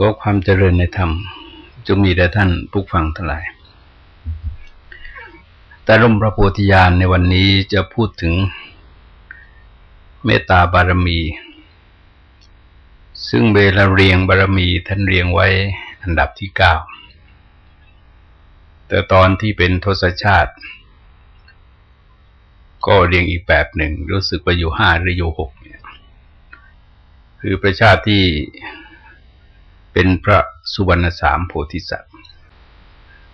ก็ความเจริญในธรรมจงมีแด่ท่านผู้ฟังทั้งหลาย แต่ร่มพระโพธิญาณในวันนี้จะพูดถึงเมตตาบารมี ซึ่งเวลาเรียงบารมีท่านเรียงไว้อันดับที่เก้า แต่ตอนที่เป็นทศชาติ ก็เรียงอีกแบบหนึ่ง รู้สึกว่าอยู่ห้าหรืออยู่หกเนี่ย คือประชาติที่ เป็นพระสุวรรณสามโพธิสัตว์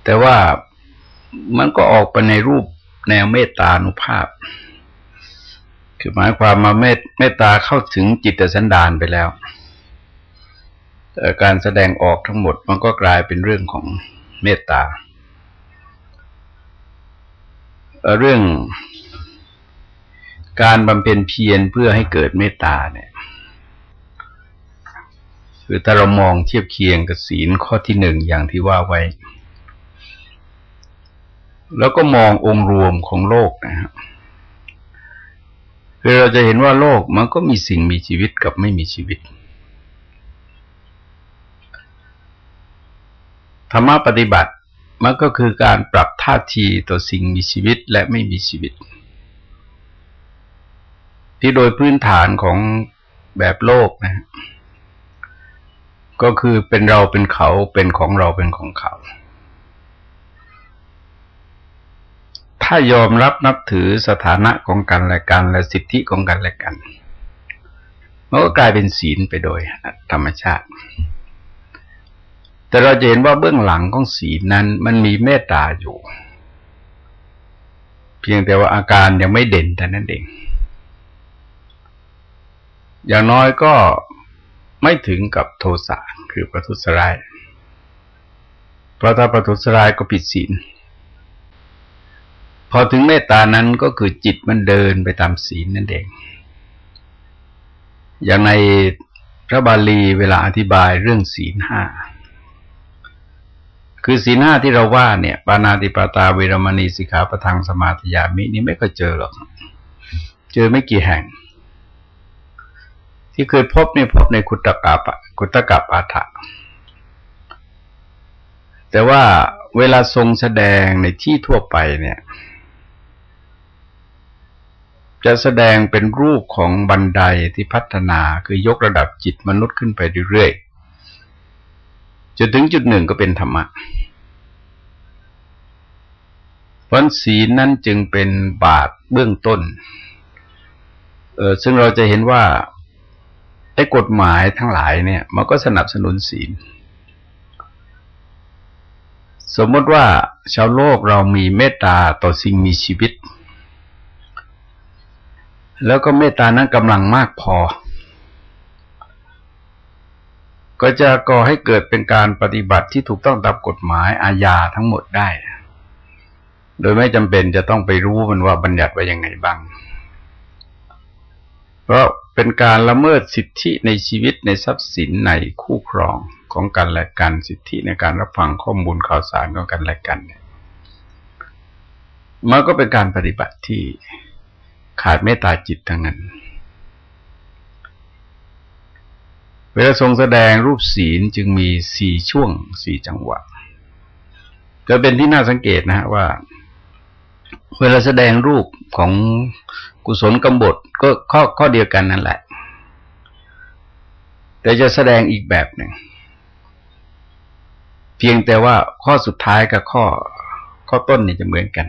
แต่ว่ามันก็ออกไปในรูปแนวเมตตานุภาพ คือหมายความมาเมตเมตตาเข้าถึงจิตสันดานไปแล้ว การแสดงออกทั้งหมดมันก็กลายเป็นเรื่องของเมตตา เรื่องการบำเพ็ญเพียรเพื่อให้เกิดเมตตาเนี่ย คือถ้าเรามองเทียบเคียงกับศีลข้อที่หนึ่งอย่างที่ว่าไว้ แล้วก็มององค์รวมของโลกนะครับคือเราจะเห็นว่าโลกมันก็มีสิ่งมีชีวิตกับไม่มีชีวิตธรรมะปฏิบัติมันก็คือการปรับท่าทีต่อสิ่งมีชีวิตและไม่มีชีวิต ที่โดยพื้นฐานของแบบโลกนะ ก็คือเป็นเราเป็นเขาเป็นของเราเป็นของเขา ถ้ายอมรับนับถือสถานะของกันและกัน และสิทธิของกันและกันมันก็กลายเป็นศีลไปโดยธรรมชาติ แต่เราจะเห็นว่าเบื้องหลังของศีลนั้น มันมีเมตตาอยู่ เพียงแต่ว่าอาการยังไม่เด่นแต่นั้นเองอย่างน้อยก็ ไม่ถึงกับโทสะคือประทุษร้าย เพราะถ้าประทุษร้ายก็ผิดศีล พอถึงเมตตานั้นก็คือจิตมันเดินไปตามศีลนั่นเอง อย่างในพระบาลีเวลาอธิบายเรื่องศีลห้าคือศีลห้าที่เราว่าเนี่ย ปานาติปาตาเวรมณีสิกขาปทังสมาธิยามิ นี่ไม่เคยเจอหรอก เจอไม่กี่แห่ง ที่เคยพบเนี่ยพบในกุตกาปกุตกับอาถะแต่ว่าเวลาทรงแสดงในที่ทั่วไปเนี่ย จะแสดงเป็นรูปของบันไดที่พัฒนาคือยกระดับจิตมนุษย์ขึ้นไปเรื่อยๆจนถึงจุดหนึ่งก็เป็นธรรมะพราะศีนั้นจึงเป็นบาทเบื้องต้น เออซึ่งเราจะเห็นว่า ไอ้กฎหมายทั้งหลายเนี่ยมันก็สนับสนุนศีล สมมติว่าชาวโลกเรามีเมตตาต่อสิ่งมีชีวิต แล้วก็เมตตานั้นกำลังมากพอ ก็จะก่อให้เกิดเป็นการปฏิบัติที่ถูกต้องตามกฎหมายอาญาทั้งหมดได้ โดยไม่จำเป็นจะต้องไปรู้มันว่าบัญญัติไว้ยังไงบ้าง เพราะเป็นการละเมิดสิทธิในชีวิตในทรัพย์สินในคู่ครองของกันและกันสิทธิในการรับฟังข้อมูลข่าวสารของกันและกันมันก็เป็นการปฏิบัติที่ขาดเมตตาจิตทั้งนั้น เวลาทรงแสดงรูปศีลจึงมีสี่ช่วงสี่จังหวะก็เป็นที่น่าสังเกตนะฮะว่า เวลาแสดงรูปของกุศลกำบทก็ข้อข้อเดียวกันนั่นแหละ แต่จะแสดงอีกแบบหนึ่ง เพียงแต่ว่าข้อสุดท้ายกับข้อข้อต้นนี่จะเหมือนกัน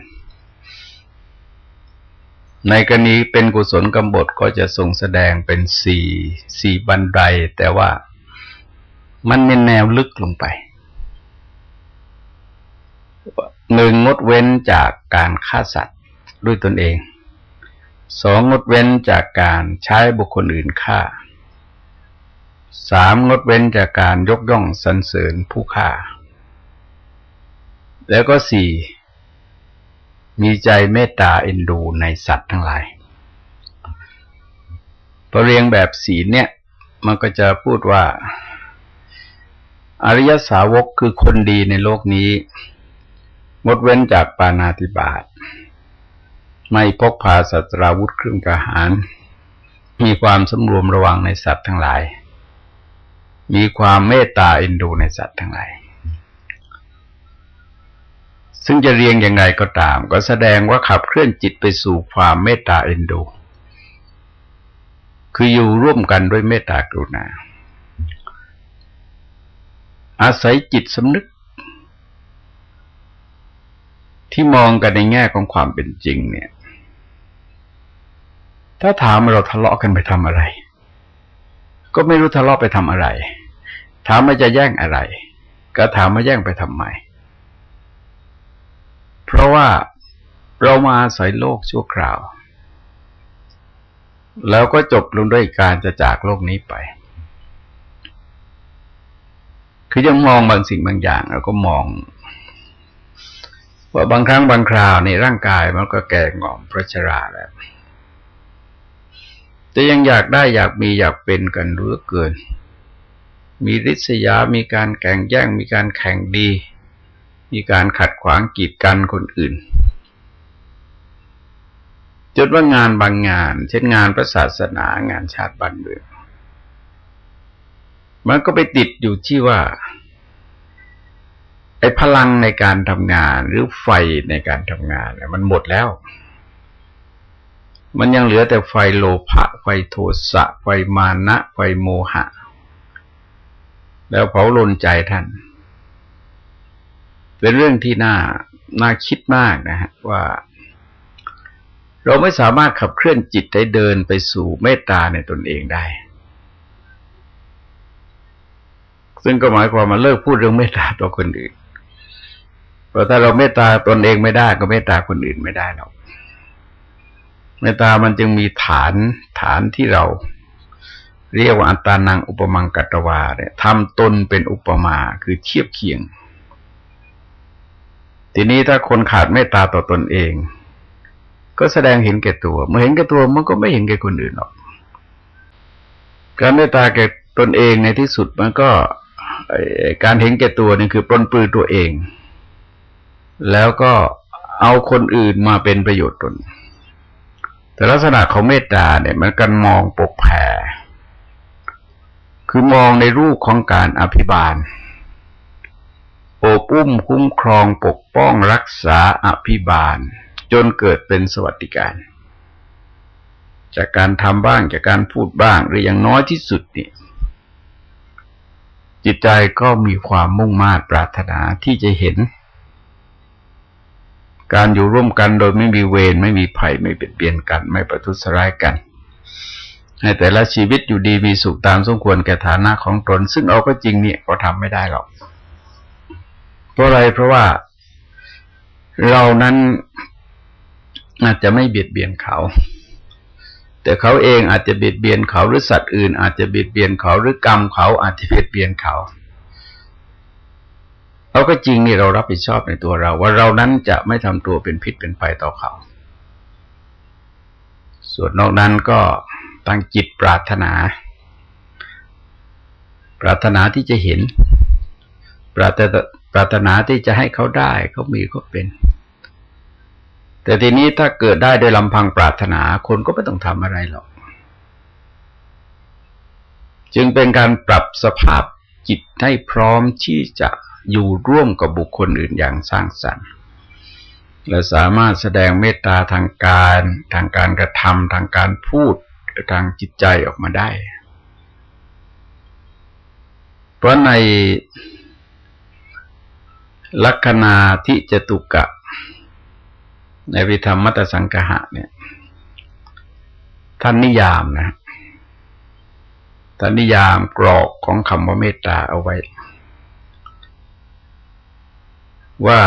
ในกรณีเป็นกุศลกำบทก็จะทรงแสดงเป็นสี่สี่บันไดแต่ว่ามันเป็นแนวลึกลงไป หนึ่งงดเว้นจากการฆ่าสัตว์ด้วยตนเองสองงดเว้นจากการใช้บุคคลอื่นฆ่าสามงดเว้นจากการยกย่องสรรเสริญผู้ฆ่า แล้วก็สี่มีใจเมตตาเอ็นดูในสัตว์ทั้งหลายพอเรียงแบบสีเนี่ย มันก็จะพูดว่า อริยสาวกคือคนดีในโลกนี้ งดเว้นจากปานาติบาตไม่พกพาสัตราวุธเครื่องประหาร มีความสำรวมระวังในสัตว์ทั้งหลาย มีความเมตตาเอ็นดูในสัตว์ทั้งหลาย ซึ่งจะเรียงยังไงก็ตาม ก็แสดงว่าขับเคลื่อนจิตไปสู่ความเมตตาเอ็นดู คืออยู่ร่วมกันด้วยเมตตากรุณา อาศัยจิตสำนึก ที่มองกันในแง่ของความเป็นจริง เนี่ย ถ้าถามเราทะเลาะกันไปทำอะไร ก็ไม่รู้ทะเลาะไปทำอะไร ถามว่าจะแย่งอะไร ก็ถามว่าแย่งไปทำไม เพราะว่าเรามาอาศัยโลกชั่วคราว แล้วก็จบลงด้วยการจะจากโลกนี้ไป คือยังมองบางสิ่งบางอย่างเราก็มอง ว่าบางครั้งบางคราวในร่างกายมันก็แก่งอมพระชราแล้ว แต่ยังอยากได้อยากมีอยากเป็นกันเรือเกิน มีริษยา มีการแข่งแย่ง มีการแข่งดี มีการขัดขวางกีดกันคนอื่นจดว่างานบางงาน เช่นงานพระศาสนางานชาติบ้านเมืองมันก็ไปติดอยู่ที่ว่า ไอ้พลังในการทำงานหรือไฟในการทำงานมันหมดแล้ว มันยังเหลือแต่ไฟโลภะไฟโทสะ ไฟมานะ ไฟโมหะ แล้วเผาลนใจท่าน เป็นเรื่องที่น่าน่าคิดมากนะฮะว่า เราไม่สามารถขับเคลื่อนจิตให้เดินไปสู่เมตตาในตนเองได้ซึ่งก็หมายความมาเลิกพูดเรื่องเมตตาต่อคนอื่น เพราะถ้าเราเมตตาตนเองไม่ได้ก็เมตตาคนอื่นไม่ได้หรอกเมตตามันจึงมีฐานฐานที่เรา เรียกว่าอัตตานังอุปมังกัตวาเนี่ยทำตนเป็นอุปมาคือเทียบเคียง ทีนี้ถ้าคนขาดเมตตาต่อตนเอง ก็แสดงเห็นแก่ตัว เมื่อเห็นแก่ตัวมันก็ไม่เห็นแก่คนอื่นหรอก การเมตตาแก่ตนเองในที่สุดมันก็การเห็นแก่ตัวนี่คือปลนปือตัวเอง แล้วก็เอาคนอื่นมาเป็นประโยชน์ตน แต่ลักษณะของเมตตาเนี่ยมันกันมองปกแผ่ คือมองในรูปของการอภิบาลโอบอุ้มคุ้มครองปกป้องรักษาอภิบาล จนเกิดเป็นสวัสดิการ จากการทำบ้างจากการพูดบ้างหรืออย่างน้อยที่สุดเนี่ยจิตใจก็มีความมุ่งมา่ปรารถนาที่จะเห็น การอยู่ร่วมกันโดยไม่มีเวรไม่มีภัยไม่เปลี่ยนเปลี่ยนกัน ไม่ประทุษร้ายกันให้แต่ละชีวิตอยู่ดีมีสุขตามสมควรแก่ฐานะของตน ซึ่งเอาก็จริงเนี่ยก็ทำไม่ได้หรอก เพราะอะไรเพราะว่าเรานั้นอาจจะไม่เบียดเบียนเขา แต่เขาเองอาจจะเบียดเบียนเขาหรือสัตว์อื่น อาจจะเบียดเบียนเขาหรือกรรมเขาอาจจะเบียดเบียนเขา เราก็จริงนี่เรารับผิดชอบในตัวเรา ว่าเรานั้นจะไม่ทำตัวเป็นพิษเป็นภัยต่อเขา ส่วนนอกนั้นก็ตั้งจิตปรารถนา ปรารถนาที่จะเห็น ปรารถปรารถนาที่จะให้เขาได้เขามีเขาเป็น แต่ทีนี้ถ้าเกิดได้โดยลำพังปรารถนาคนก็ไม่ต้องทำอะไรหรอก จึงเป็นการปรับสภาพจิตให้พร้อมที่จะ อยู่ร่วมกับบุคคลอื่นอย่างสร้างสรรค์และสามารถแสดงเมตตาทางการทางการกระทำทางการพูดทางจิตใจออกมาได้ เพราะในลัคนาทิจตุกะ ในวิธรรมมัตสังกหะเนี่ยท่านนิยามนะท่านนิยามกรอกของคำว่าเมตตาเอาไว้ ว่า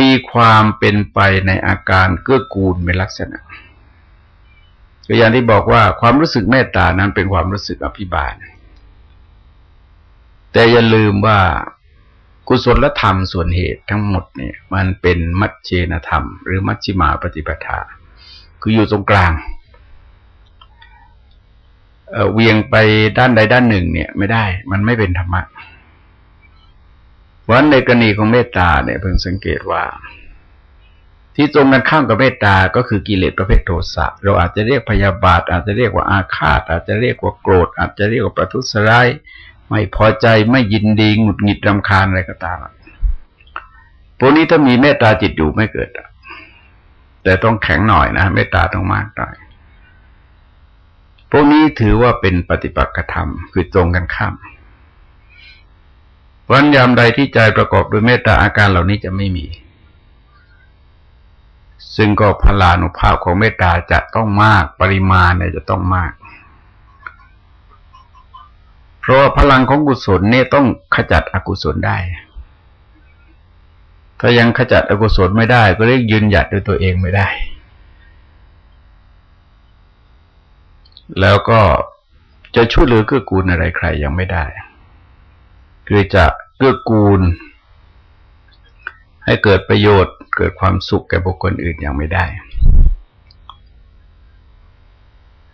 มีความเป็นไปในอาการเกื้อกูลเป็นลักษณะตัวอย่างที่บอกว่าความรู้สึกเมตตานั้นเป็นความรู้สึกอภิบาล แต่อย่าลืมว่ากุศลธรรมส่วนเหตุทั้งหมดเนี่ย มันเป็นมัชเชนธรรม หรือมัชชิมาปฏิปทา คืออยู่ตรงกลางเเวียงไปด้านใดด้านหนึ่ง เนี่ย ไม่ได้ มันไม่เป็นธรรมะ วันในกรณีของเมตตาเนี่ยเพิ่งสังเกตว่า ที่ตรงกันข้ามกับเมตตาก็คือกิเลสประเภทโทสะเราอาจจะเรียกพยาบาท อาจจะเรียกว่าอาฆาต อาจจะเรียกว่าโกรธ อาจจะเรียกว่าประทุษร้ายไม่พอใจไม่ยินดีหงุดหงิดรำคาญอะไรก็ตามพวกนี้ถ้ามีเมตตาจิตอยู่ไม่เกิดแต่ต้องแข็งหน่อยนะเมตตาต้องมากหน่อยพวกนี้ถือว่าเป็นปฏิปักษธรรม คือตรงกันข้าม วันยามใดที่ใจประกอบด้วยเมตตาอาการเหล่านี้จะไม่มี ซึ่งก็พลานุภาพของเมตตาจะต้องมาก ปริมาณเนี่ยจะต้องมาก เพราะาพลังของกุศลเนี่ยต้องขจัดอกุศลได้ ถ้ายังขจัดอกุศลไม่ได้ ก็เรียกยืนหยัดด้วยตัวเองไม่ได้ แล้วก็จะช่วยเหลือเกื้อกูลอะไรใครยังไม่ได้ คือจะเกื้อกูล ให้เกิดประโยชน์ เกิดความสุขแก่บุคคลอื่นอย่างไม่ได้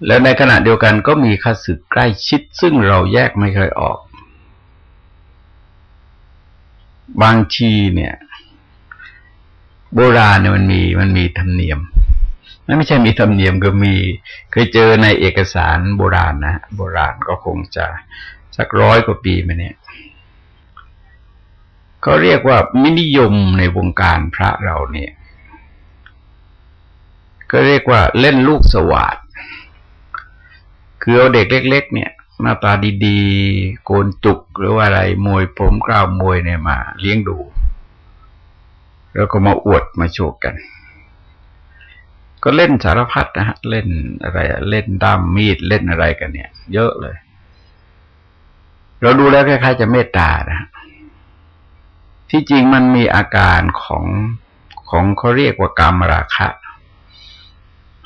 แล้วในขณะเดียวกันก็มีข้าศึกใกล้ชิด ซึ่งเราแยกไม่เคยออก บางทีเนี่ย โบราณเนี่ยมันมีมันมีธรรมเนียมไม่ใช่มีธรรมเนียมก็มีเคยเจอในเอกสารโบราณนะโบราณก็คงจะสักร้อยกว่าปีมาเนี่ย เขาเรียกว่ามินิยมในวงการพระเราเนี่ย ก็เรียกว่าเล่นลูกสวัสดคือเอาเด็กเล็ก ๆ เนี่ย หน้าตาดีๆ โกนจุกหรือว่าอะไรมวยผมกล้าวมวยเนี่ยมา เลี้ยงดู แล้วก็มาอวดมาโชว์กัน ก็เล่นสารพัดนะฮะ เล่นอะไรเล่นด้ามมีดเล่นอะไรกันเนี่ย เยอะเลย เราดูแล้วคล้ายๆจะเมตตานะ ที่จริงมันมีอาการของของเขาเรียกว่ากามราคะ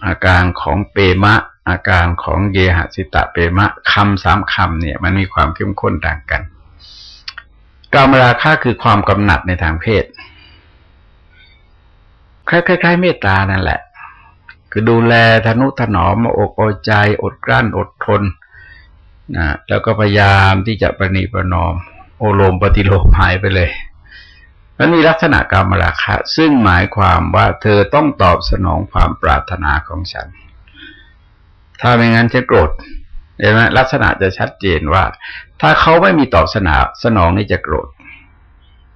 อาการของเปมะ อาการของเยหสิตะเปมะคำสามคำเนี่ย มันมีความเข้มข้นต่างกันกามราคะคือความกำหนัดในทางเพศคล้ายๆเมตตานั่นแหละ คือดูแลทนุถนอมอกอใจ อดกลั้นอดทนนะแล้วก็พยายามที่จะประนีประนอม โอโลมปฏิโลมหายไปเลย มันมีลักษณะกรรมราคะ ซึ่งหมายความว่าเธอต้องตอบสนองความปรารถนาของฉัน ถ้าไม่งั้นจะโกรธเห็นไหมลักษณะจะชัดเจนว่า ถ้าเขาไม่มีตอบสนองสนองนี่จะโกรธ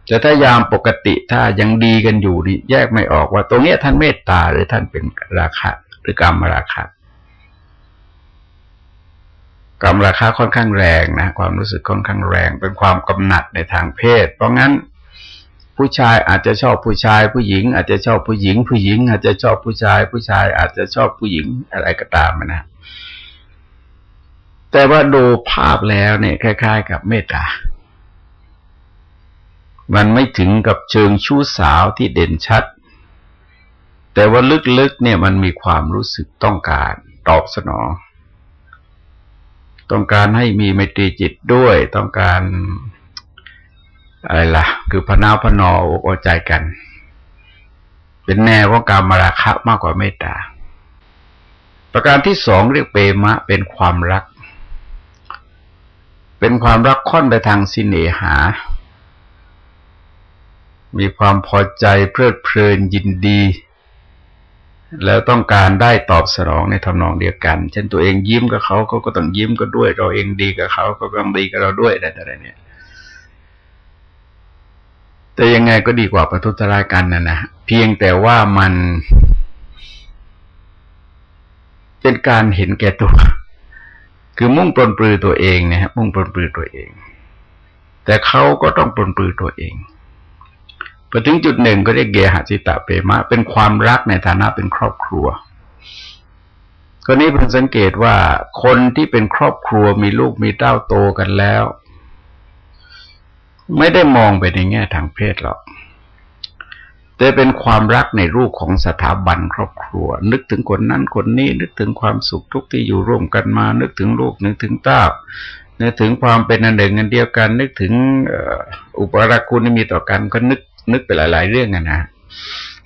จะถ้ายามปกติถ้ายังดีกันอยู่นี่แยกไม่ออกว่า ตรงนี้ท่านเมตตาหรือท่านเป็นราคะ หรือกรรมราคะกรรมราคาค่อนข้างแรงนะความรู้สึกค่อนข้างแรง เป็นความกำหนัดในทางเพศ เพราะงั้น ผู้ชายอาจจะชอบผู้ชาย ผู้หญิง อาจจะชอบผู้หญิง ผู้หญิง อาจจะชอบผู้ชาย ผู้ชาย อาจจะชอบผู้หญิงอะไรก็ตามนะ แต่ว่าดูภาพแล้วเนี่ยคล้าย ๆ กับเมตตา มันไม่ถึงกับเชิงชู้สาวที่เด่นชัด แต่ว่าลึกๆเนี่ยมันมีความรู้สึกต้องการตอบสนอง ต้องการให้มีไมตรีจิตด้วย ต้องการ อะไรล่ะ คือพนาพนออกใจกัน เป็นแนวของการมาราคะมากกว่าเมตตา ประการที่สองเรียกเปมะเป็นความรัก เป็นความรักค่อนไปทางสิเนหา มีความพอใจเพลิดเพลินยินดี แล้วต้องการได้ตอบสนองในทำนองเดียวกัน เช่นตัวเองยิ้มกับเขาเขาก็ต้องยิ้มก็ด้วย เราเองดีกับเขาก็ต้องดีกับเราด้วยอะไรๆเนี่ย แต่ยังไงก็ดีกว่าประทุษร้ายกันนะนะเพียงแต่ว่ามันเป็นการเห็นแก่ตัว คือมุ่งปลนปลือตัวเองนะฮะมุ่งปลนปลือตัวเอง แต่เขาก็ต้องปลนปลือตัวเองพอถึงจุดหนึ่งก็เรียกเกหสิตะเปมะ เป็นความรักในฐานะเป็นครอบครัวก็นี้เพิ่งสังเกตว่าคนที่เป็นครอบครัวมีลูกมีเต้าโตกันแล้ว ไม่ได้มองไปในแง่ทางเพศหรอก แต่เป็นความรักในรูปของสถาบันครอบครัว นึกถึงคนนั้นคนนี้ นึกถึงความสุขทุกที่อยู่ร่วมกันมา นึกถึงลูกนึกถึงเต้านึกถึงความเป็นอันหนึ่งอันเดียวกัน นึกถึงอุปราคุณที่มีต่อกันก็นึกนึกไปหลาย ๆ เรื่องนะ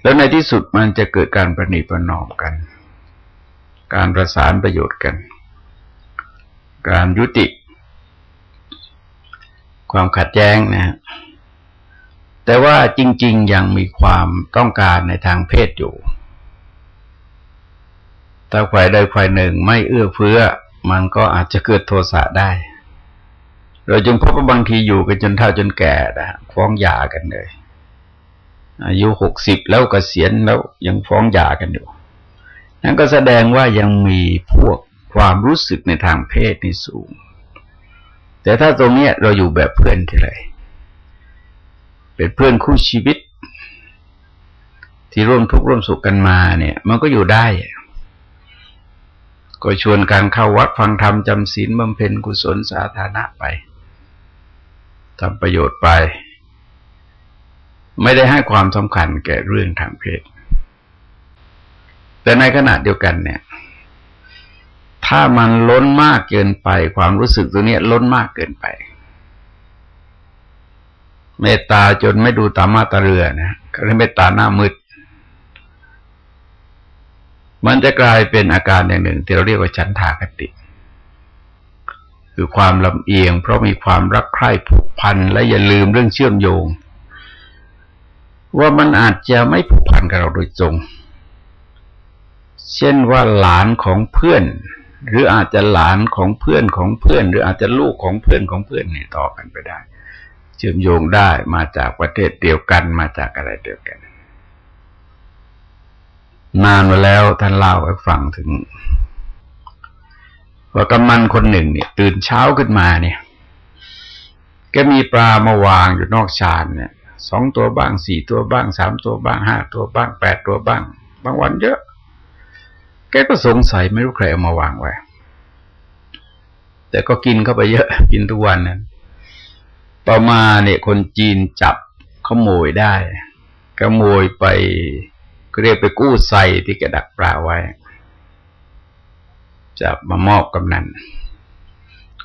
แล้วในที่สุดมันจะเกิดการประนีประนอมกัน การประสานประโยชน์กัน การยุติ ความขัดแย้งนะแต่ว่าจริง ๆ ยังมีความต้องการในทางเพศอยู่ ถ้าฝ่ายใดฝ่ายหนึ่งไม่เอื้อเฟื้อ มันก็อาจจะเกิดโทสะได้ เราจึงพบว่าบางทีอยู่กันจนเฒ่าจนแก่นะฟ้องหย่ากันเลย อายุหกสิบแล้วกเกษียณแล้วยังฟ้องหย่ากันอยู่ นั่นก็แสดงว่ายังมีพวกความรู้สึกในทางเพศนี่สูง แต่ถ้าตรงนี้เราอยู่แบบเพื่อนที่เลยเป็นเพื่อนคู่ชีวิต ที่ร่วมทุกข์ร่วมสุขกันมาเนี่ย มันก็อยู่ได้ ก็ชวนการเข้าวัดฟังธรรมจำศีลบำเพ็ญกุศลสาธารณะไปทำประโยชน์ไป ไม่ได้ให้ความสำคัญแก่เรื่องทางเพศ แต่ในขณะเดียวกันเนี่ย ถ้ามันล้นมากเกินไป ความรู้สึกตัวนี้ล้นมากเกินไป เมตตาจนไม่ดูตามาตาเรือนะก็เรียกเมตตาหน้ามืด มันจะกลายเป็นอาการอย่างหนึ่ง ที่เราเรียกว่าฉันทากติ คือความลำเอียง เพราะมีความรักใคร่ผูกพัน และอย่าลืมเรื่องเชื่อมโยง ว่ามันอาจจะไม่ผูกพันกับเราโดยตรงเช่นว่าหลานของเพื่อน หรืออาจจะหลานของเพื่อนของเพื่อน หรืออาจจะลูกของเพื่อนของเพื่อนนี่ต่อกันไปได้ เชื่อมโยงได้มาจากประเทศเดียวกันมาจากอะไรเดียวกัน นานมาแล้วท่านเล่าให้ฟังถึง ว่ากำมันคนหนึ่งเนี่ยตื่นเช้าขึ้นมาเนี่ยแกมีปลามาวางอยู่นอกชานเนี่ยสองตัวบ้างสี่ตัวบ้างสามตัวบ้างห้าตัวบ้างแปดตัวบ้าง บางวันเยอะ แกก็สงสัยไม่รู้ใครเอามาวางไว้ แต่ก็กินเข้าไปเยอะ กินทุกวันนั้นต่อมาเนี่ยคนจีนจับขโมยได้ขโมยไปเรียกไปกู้ใส่ที่กระดักปลาไว้จับมามอบกำนัน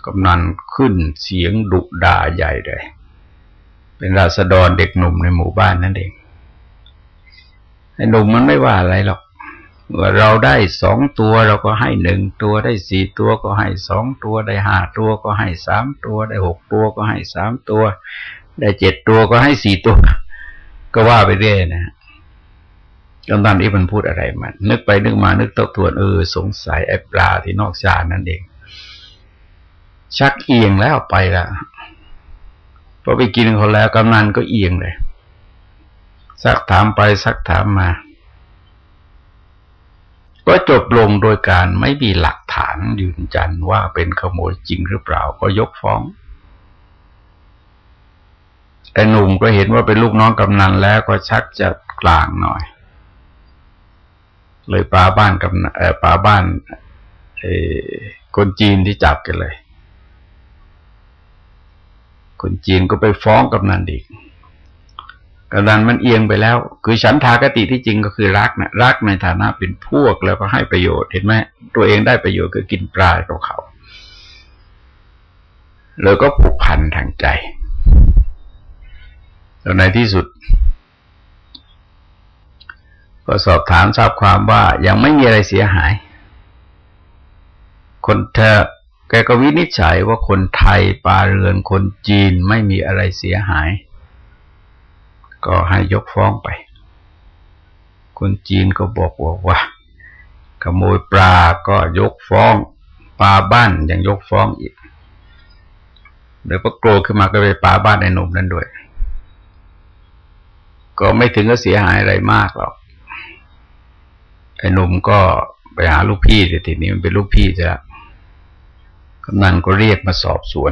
กำนันขึ้นเสียงดุด่าใหญ่เลย เป็นราษฎรเด็กหนุ่มในหมู่บ้านนั่นเองไอ้หนุ่มมันไม่ว่าอะไรหรอก เมื่อเราได้สองตัวเราก็ให้หนึ่งตัวได้สี่ตัวก็ให้สองตัวได้ห้าตัวก็ให้สามตัวได้หกตัวก็ให้สามตัว ได้เจ็ดตัวก็ให้สี่ตัว ก็ว่าไปเรื่อยนะจนตอนนี้มันพูดอะไรมัน นึกไปนึกมานึกตกทวนเออสงสัยไอ้ปลาที่นอกชานั่นเอง ชักเอียงแล้วไปละพอไปกินเขาแล้วกำนันก็เอียงเลย สักถามไปสักถามมา ก็จบลงโดยการไม่มีหลักฐานยืนยันว่าเป็นขโมยจริงหรือเปล่าก็ยกฟ้องไอ้หนุ่มก็เห็นว่าเป็นลูกน้องกำนันแล้วก็ชักจะกลางหน่อย เลยปาบ้านกับเออปาบ้านเอคนจีนที่จับกันเลย คนจีนก็ไปฟ้องกำนันอีก กำลังมันเอียงไปแล้ว คือฉันทากติที่จริงก็คือรักนะรักในฐานะเป็นพวกแล้วก็ให้ประโยชน์เห็นไหมตัวเองได้ประโยชน์คือกินปลากับเขาแล้วก็ผูกพันทางใจแล้วในที่สุด ก็สอบถามทราบความว่ายังไม่มีอะไรเสียหาย คนเธอแกก็วินิจฉัยว่าคนไทยปลาเรือนคนจีนไม่มีอะไรเสียหาย ก็ให้ยกฟ้องไป คนจีนก็บอกว่าว่าขโมยปลาก็ยกฟ้องปลาบ้านยังยกฟ้องอีกเดี๋ยวก็โกรธขึ้นมาก็ไปปลาบ้านในหนุ่มนั้นด้วย ก็ไม่ถึงก็เสียหายอะไรมากหรอกไอ้หนุ่มก็ไปหาลูกพี่แต่ทีนี้มันเป็นลูกพี่จะกำนันก็เรียกมาสอบสวน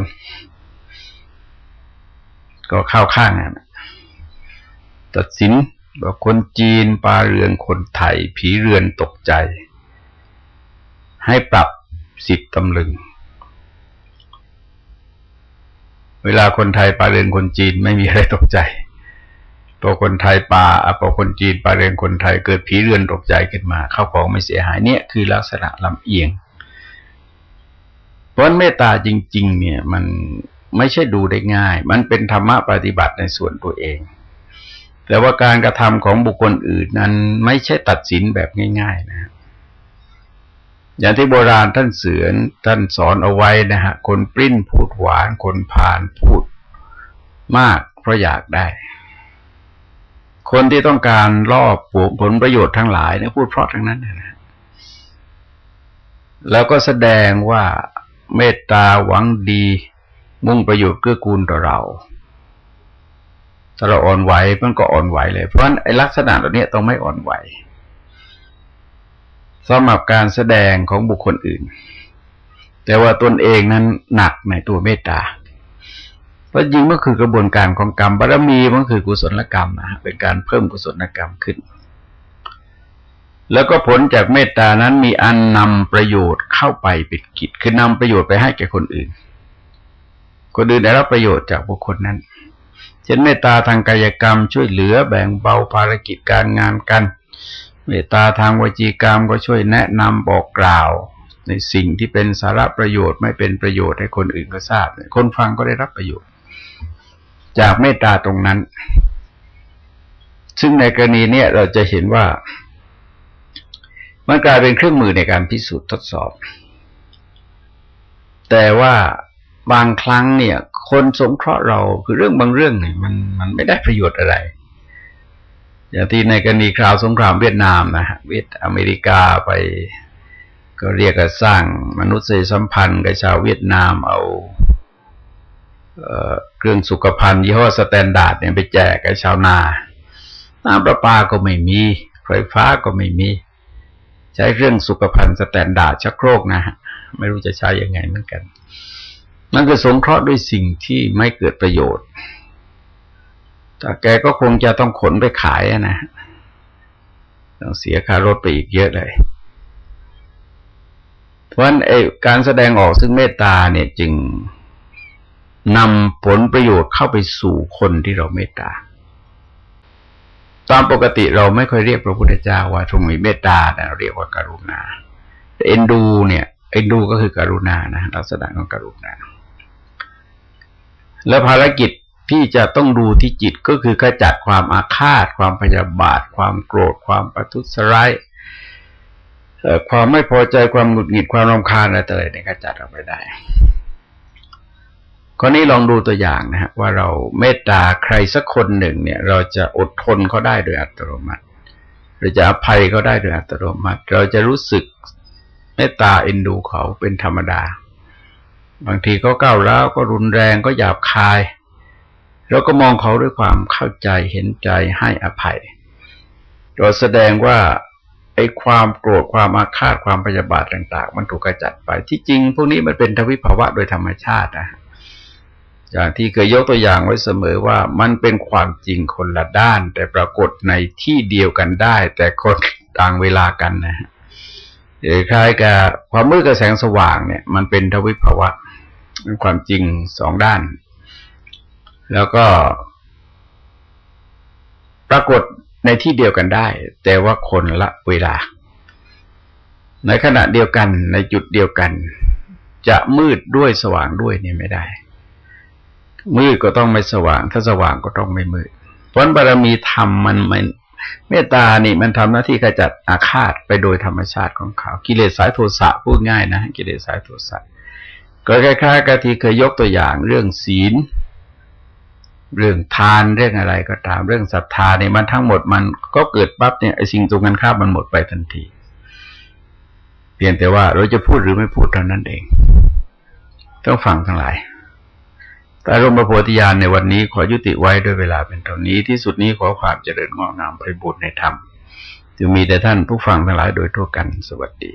ก็เข้าข้างนะ ตัดสินว่าคนจีนปลาเรือนคนไทย ผีเรือนตกใจ ให้ปรับสิบตำลึง เวลาคนไทยปลาเรือนคนจีนไม่มีอะไรตกใจพอคนไทยปลาพอคนจีนปลาเรือนคนไทยเกิดผีเรือนตกใจขึ้นมาเข้าของไม่เสียหายเนี่ยคือลักษณะลำเอียง เพราะเมตตาจริง ๆ เนี่ย มันไม่ใช่ดูได้ง่าย มันเป็นธรรมะปฏิบัติในส่วนตัวเอง แต่ว่าการกระทำของบุคคลอื่นนั้นไม่ใช่ตัดสินแบบง่าย ๆ นะอย่างที่โบราณท่านเสือนท่านสอนเอาไว้นะฮะ คนปริ้นพูดหวาน คนผ่านพูดมากเพราะอยากได้ คนที่ต้องการลอบผลประโยชน์ทั้งหลายเนี่ยพูดเพราะทั้งนั้นนะแล้วก็แสดงว่าเมตตาหวังดี มุ่งประโยชน์เกื้อกูลต่อเรา ถ้าเราอ่อนไหวมันก็อ่อนไหวเลย เพราะฉะนั้นไอ้ลักษณะเหล่านี้ต้องไม่อ่อนไหวสำหรับการแสดงของบุคคลอื่น แต่ว่าตนเองนั้นหนักในตัวเมตตาเพราะจริงมันคือกระบวนการของกรรมบารมีมันคือกุศลกรรมนะเป็นการเพิ่มกุศลกรรมขึ้น แล้วก็ผลจากเมตตานั้นมีอันนำประโยชน์เข้าไปเป็นกิจคือนำประโยชน์ไปให้แก่คนอื่น คนอื่นได้รับประโยชน์จากบุคคลนั้น ช่นเมตตาทางกายกรรมช่วยเหลือแบ่งเบาภารกิจการงานกัน เมตตาทางวจีกรรมก็ช่วยแนะนำบอกกล่าว ในสิ่งที่เป็นสาระประโยชน์ไม่เป็นประโยชน์ให้คนอื่นก็ทราบ คนฟังก็ได้รับประโยชน์ จากเมตตาตรงนั้น ซึ่งในกรณีเนี้ยเราจะเห็นว่า มันกลายเป็นเครื่องมือในการพิสูจน์ทดสอบ แต่ว่าบางครั้งเนี่ยคนสงเคราะห์เราคือเรื่องบางเรื่องเนี่ยมันมันไม่ได้ประโยชน์อะไร อย่างที่ในกรณีคราวสงครามเวียดนามนะฮะเวียดอเมริกาไป ก็เรียกกันสร้างมนุษยสัมพันธ์กับชาวเวียดนามเอาเครื่องสุขภัณฑ์ยี่ห้อ Standard เนี่ยไปแจกกับชาวนาน้ำประปาก็ไม่มีไฟฟ้าก็ไม่มี ใช้เครื่องสุขภัณฑ์ Standard ชักโครกนะฮะไม่รู้จะใช้ยังไงเหมือนกัน มันก็สงเคราะห์ด้วยสิ่งที่ไม่เกิดประโยชน์ แต่แกก็คงจะต้องขนไปขายนะต้องเสียค่ารถไปอีกเยอะเลย เพราะฉะนั้นการแสดงออกซึ่งเมตตาเนี่ยจึงนำผลประโยชน์เข้าไปสู่คนที่เราเมตตา ตามปกติเราไม่ค่อยเรียกพระพุทธเจ้าว่าทรงมีเมตตาแต่เราเรียกว่าการุณา แต่เอ็นดูเนี่ยเอ็นดูก็คือการุณานะลักษณะของการุณา และภารกิจที่จะต้องดูที่จิตก็คือขจัดความอาฆาต ความพยาบาท ความโกรธ ความประทุษร้ายความไม่พอใจความหงุดหงิดความรำคาญอะไรต่ออะไรเนี่ยขจัดออกไปได้ข้อนี้ลองดูตัวอย่างนะฮะว่าเราเมตตาใครสักคนหนึ่งเนี่ย เราจะอดทนเขาได้โดยอัตโนมัติเราจะอภัยเขาได้โดยอัตโนมัติ เราจะรู้สึกเมตตาเอ็นดูเขาเป็นธรรมดา บางทีเขาก้าวร้าวก็รุนแรงก็หยาบคายเราก็มองเขาด้วยความเข้าใจเห็นใจให้อภัยโดยแสดงว่าไอ้ความโกรธความอาฆาตความพยาบาทต่าง ๆ มันถูกกระจัดไปที่จริง พวกนี้มันเป็นทวิภาวะโดยธรรมชาตินะอย่างที่เคยยกตัวอย่างไว้เสมอว่ามันเป็นความจริงคนละด้าน แต่ปรากฏในที่เดียวกันได้ แต่คนต่างเวลากันนะฮะหรือคล้ายกับความมืดกับแสงสว่างเนี่ย มันเป็นทวิภาวะ ความจริงสองด้าน แล้วก็ ปรากฏในที่เดียวกันได้ แต่ว่าคนละเวลา ในขณะเดียวกันในจุดเดียวกัน จะมืดด้วยสว่างด้วยเนี่ยไม่ได้ มืดก็ต้องไม่สว่าง ถ้าสว่างก็ต้องไม่มืดผลบารมีธรรมมันมันเมตตานี่มันทำหน้าที่ขจัดอาฆาตไปโดยธรรมชาติของเขา กิเลสสายโทสะพูดง่ายนะ กิเลสสายโทสะ ก็คล้ายๆกับที่เคยยกตัวอย่างเรื่องศีล เรื่องทานเรื่องอะไรก็ตามเรื่องศรัทธาเนี่ยมันทั้งหมดมันก็เกิดปั๊บเนี่ยไอ้สิ่งตรงกันข้ามมันหมดไปทันที เพียงแต่ว่าเราจะพูดหรือไม่พูดเท่านั้นเอง ต้องฟังทั้งหลายแต่ร่มพระโพธิญาณในวันนี้ขอยุติไว้ด้วยเวลาเป็นเท่านี้ที่สุดนี้ขอความเจริญงอกงามไปบุญในธรรมจึงมีแต่ท่านผู้ฟังทั้งหลายโดยทั่วกันสวัสดี